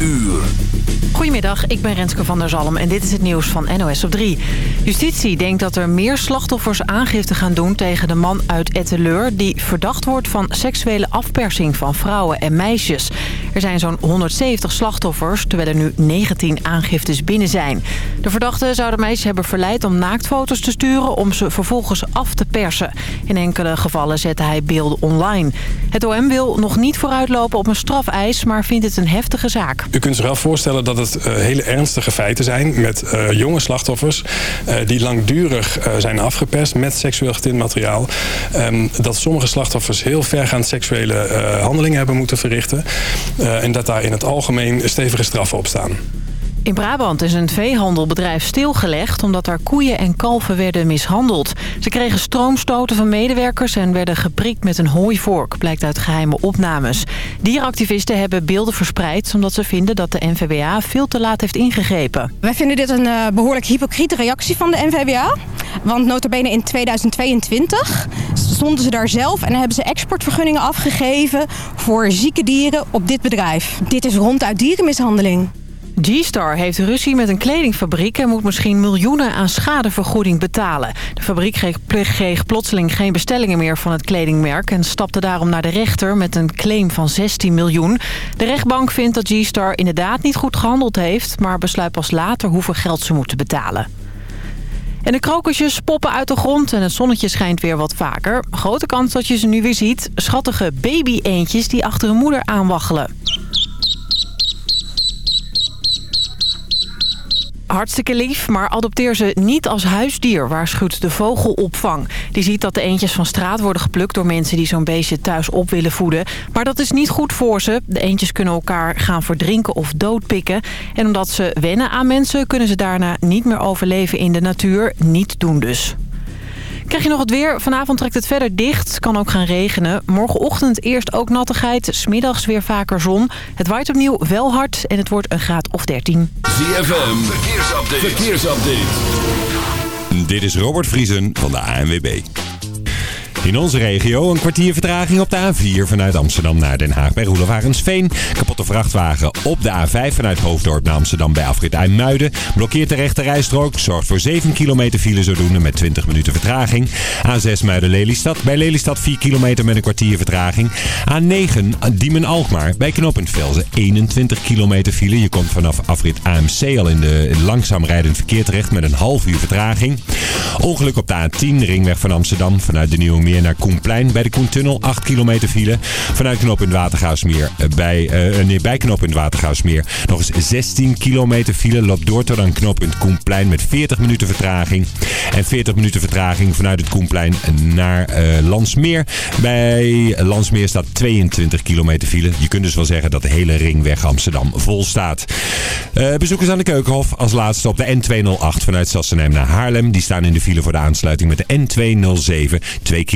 uur. Goedemiddag, ik ben Renske van der Zalm en dit is het nieuws van NOS op 3. Justitie denkt dat er meer slachtoffers aangifte gaan doen tegen de man uit Etteleur... die verdacht wordt van seksuele afpersing van vrouwen en meisjes. Er zijn zo'n 170 slachtoffers, terwijl er nu 19 aangiftes binnen zijn. De verdachten zouden meisjes hebben verleid om naaktfoto's te sturen... om ze vervolgens af te persen. In enkele gevallen zette hij beelden online. Het OM wil nog niet vooruitlopen op een strafeis, maar vindt het een heftige zaak. U kunt zich wel voorstellen dat het uh, hele ernstige feiten zijn... met uh, jonge slachtoffers uh, die langdurig zijn afgeperst met seksueel getint materiaal. Um, dat sommige slachtoffers heel vergaand seksuele handelingen hebben moeten verrichten. en dat daar in het algemeen stevige straffen op staan. In Brabant is een veehandelbedrijf stilgelegd omdat er koeien en kalven werden mishandeld. Ze kregen stroomstoten van medewerkers en werden geprikt met een hooivork, blijkt uit geheime opnames. Dieractivisten hebben beelden verspreid omdat ze vinden dat de NVWA veel te laat heeft ingegrepen. Wij vinden dit een uh, behoorlijk hypocriete reactie van de NVWA. Want notabene in 2022 stonden ze daar zelf en hebben ze exportvergunningen afgegeven voor zieke dieren op dit bedrijf. Dit is ronduit dierenmishandeling. G-Star heeft ruzie met een kledingfabriek... en moet misschien miljoenen aan schadevergoeding betalen. De fabriek kreeg plotseling geen bestellingen meer van het kledingmerk... en stapte daarom naar de rechter met een claim van 16 miljoen. De rechtbank vindt dat G-Star inderdaad niet goed gehandeld heeft... maar besluit pas later hoeveel geld ze moeten betalen. En de krokusjes poppen uit de grond en het zonnetje schijnt weer wat vaker. Grote kans dat je ze nu weer ziet. Schattige baby-eendjes die achter hun moeder aanwaggelen. Hartstikke lief, maar adopteer ze niet als huisdier, waarschuwt de vogelopvang. Die ziet dat de eendjes van straat worden geplukt door mensen die zo'n beestje thuis op willen voeden. Maar dat is niet goed voor ze. De eendjes kunnen elkaar gaan verdrinken of doodpikken. En omdat ze wennen aan mensen, kunnen ze daarna niet meer overleven in de natuur. Niet doen dus. Krijg je nog het weer? Vanavond trekt het verder dicht. Het kan ook gaan regenen. Morgenochtend eerst ook nattigheid. Smiddags weer vaker zon. Het waait opnieuw wel hard en het wordt een graad of 13. ZFM, verkeersupdate. verkeersupdate. Dit is Robert Vriesen van de ANWB. In onze regio een kwartier vertraging op de A4 vanuit Amsterdam naar Den Haag bij Roelevarensveen. Kapotte vrachtwagen op de A5 vanuit Hoofddorp naar Amsterdam bij afrit IJmuiden. Blokkeert de rechte rijstrook, zorgt voor 7 kilometer file zodoende met 20 minuten vertraging. A6 Muiden-Lelystad, bij Lelystad 4 kilometer met een kwartier vertraging. A9 Diemen-Alkmaar, bij knooppunt Velzen 21 kilometer file. Je komt vanaf afrit AMC al in de langzaam rijdend verkeer terecht met een half uur vertraging. Ongeluk op de A10, ringweg van Amsterdam vanuit de Nieuwe Meer naar Koenplein. Bij de Koentunnel 8 kilometer file. Vanuit knooppunt Watergaasmeer bij, uh, nee, bij knooppunt Watergaasmeer nog eens 16 kilometer file. Loopt door tot aan knooppunt Koenplein met 40 minuten vertraging. En 40 minuten vertraging vanuit het Koenplein naar uh, Landsmeer. Bij Landsmeer staat 22 kilometer file. Je kunt dus wel zeggen dat de hele ringweg Amsterdam vol staat. Bezoekers aan de Keukenhof als laatste op de N208 vanuit Sassenheim naar Haarlem. Die staan in de file voor de aansluiting met de N207. 2 kilometer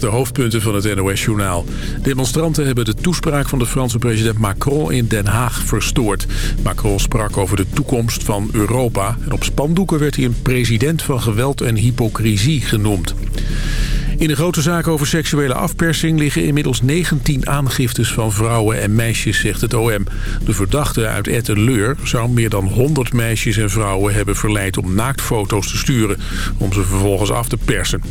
De hoofdpunten van het NOS-journaal. Demonstranten hebben de toespraak van de Franse president Macron in Den Haag verstoord. Macron sprak over de toekomst van Europa. En op spandoeken werd hij een president van geweld en hypocrisie genoemd. In de grote zaak over seksuele afpersing liggen inmiddels 19 aangiftes van vrouwen en meisjes, zegt het OM. De verdachte uit Etteleur zou meer dan 100 meisjes en vrouwen hebben verleid om naaktfoto's te sturen, om ze vervolgens af te persen.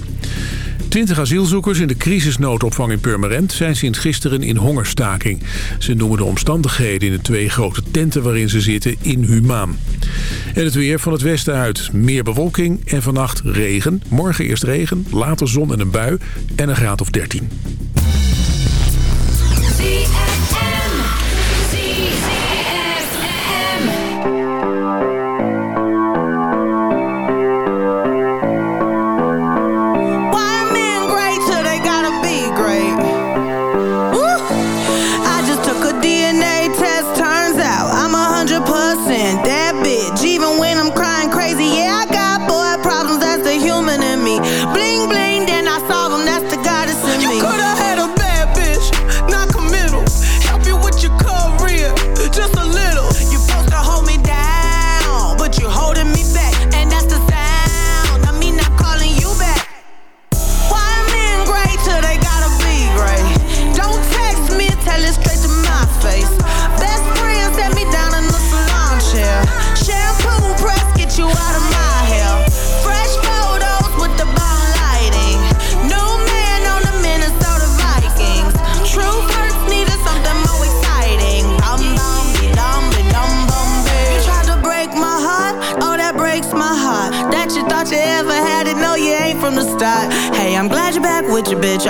Twintig asielzoekers in de crisisnoodopvang in Purmerend zijn sinds gisteren in hongerstaking. Ze noemen de omstandigheden in de twee grote tenten waarin ze zitten inhumaan. En het weer van het westen uit. Meer bewolking en vannacht regen. Morgen eerst regen, later zon en een bui en een graad of 13.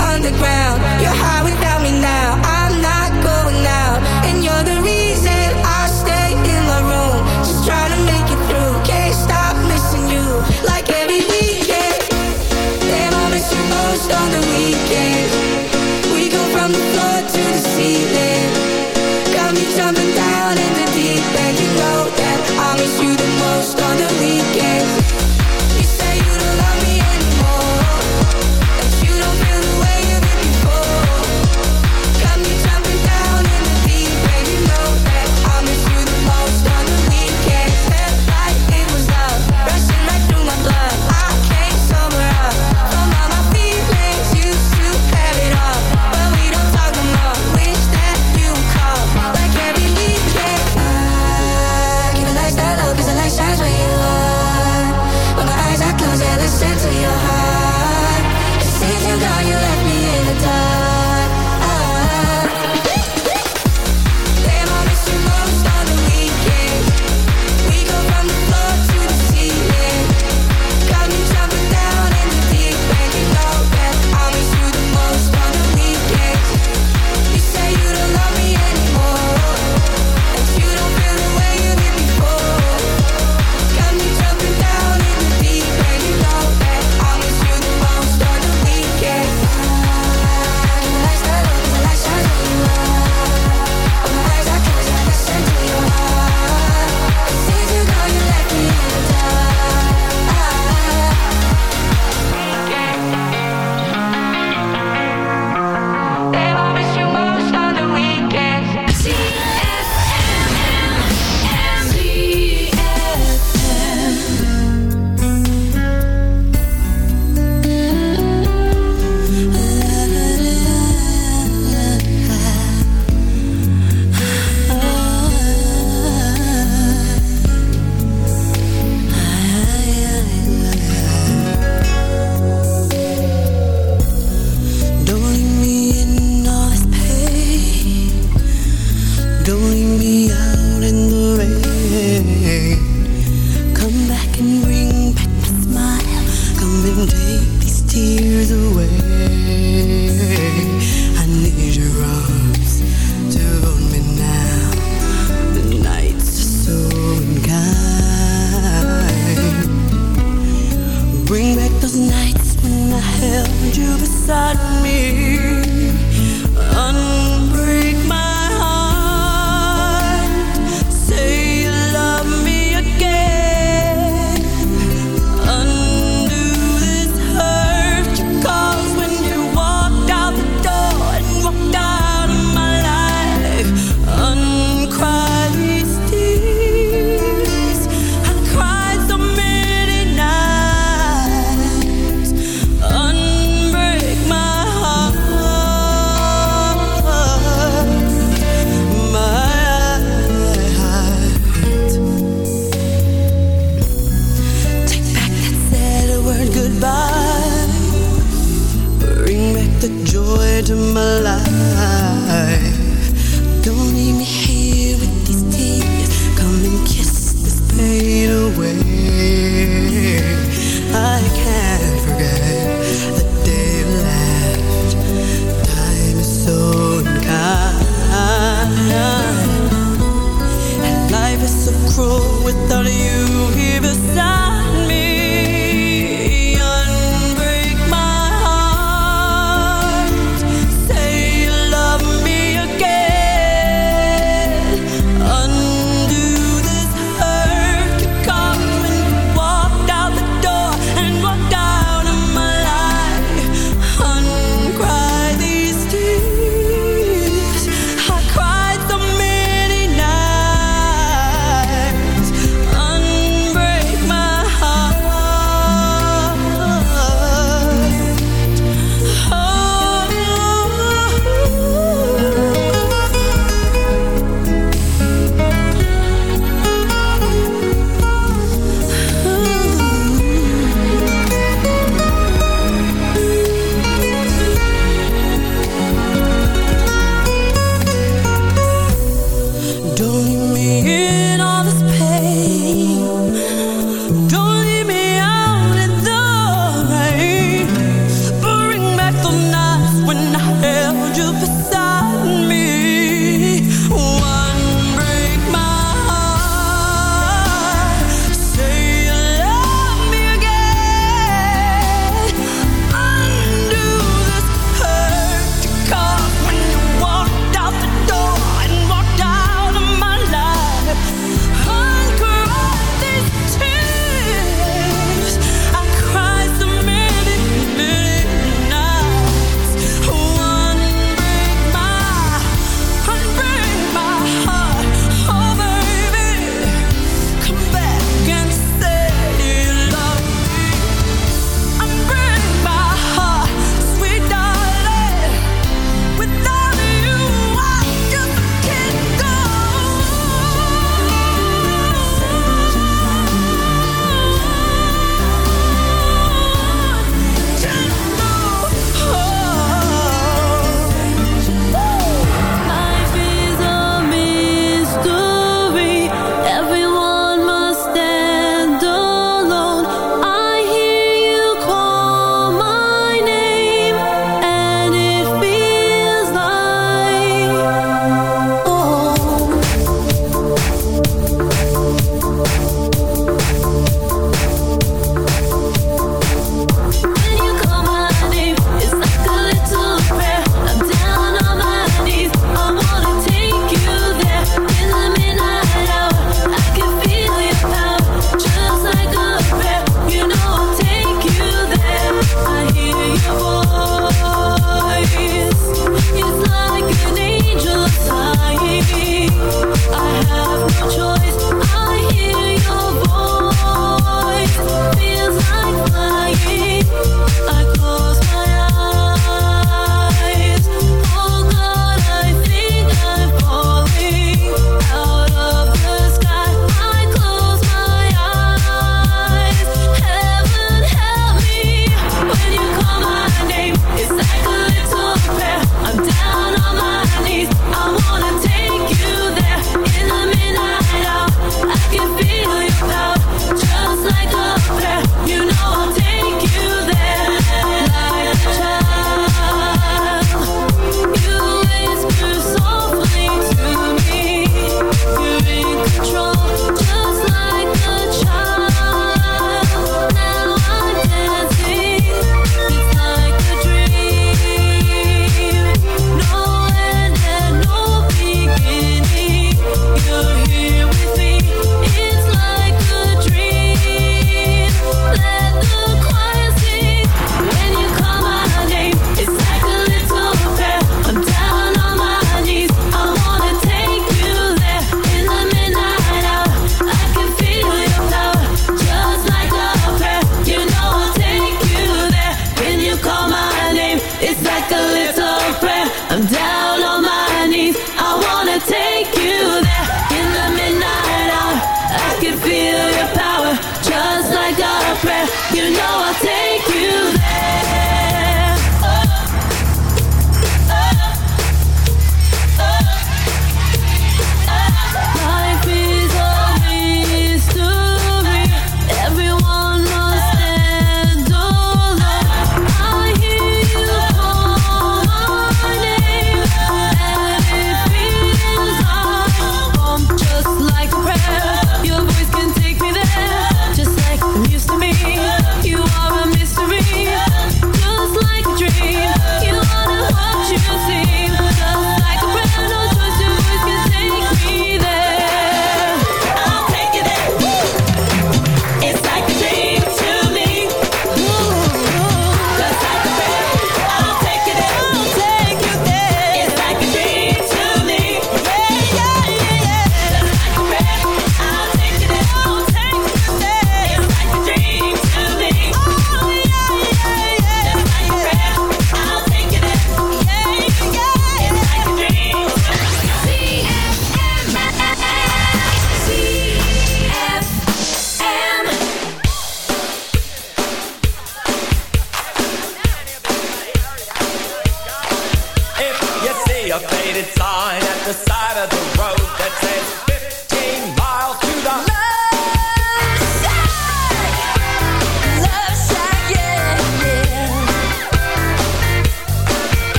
underground. You're high without.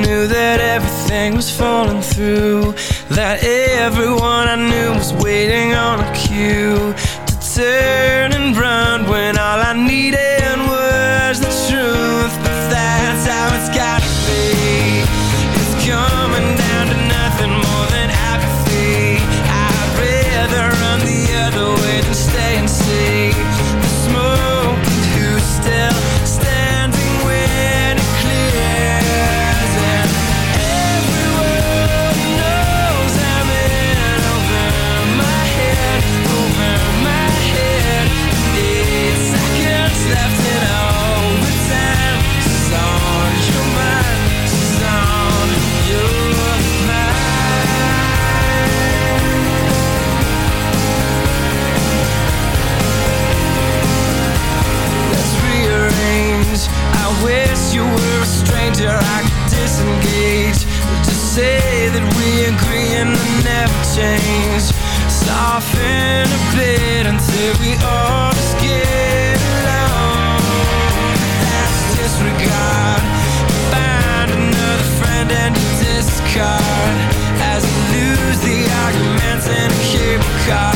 knew that everything was falling through That everyone I knew was waiting on a cue To turn and run when change. Soften a bit until we all just get along. That's disregard. Find another friend and discard. As you lose the arguments and keep calm.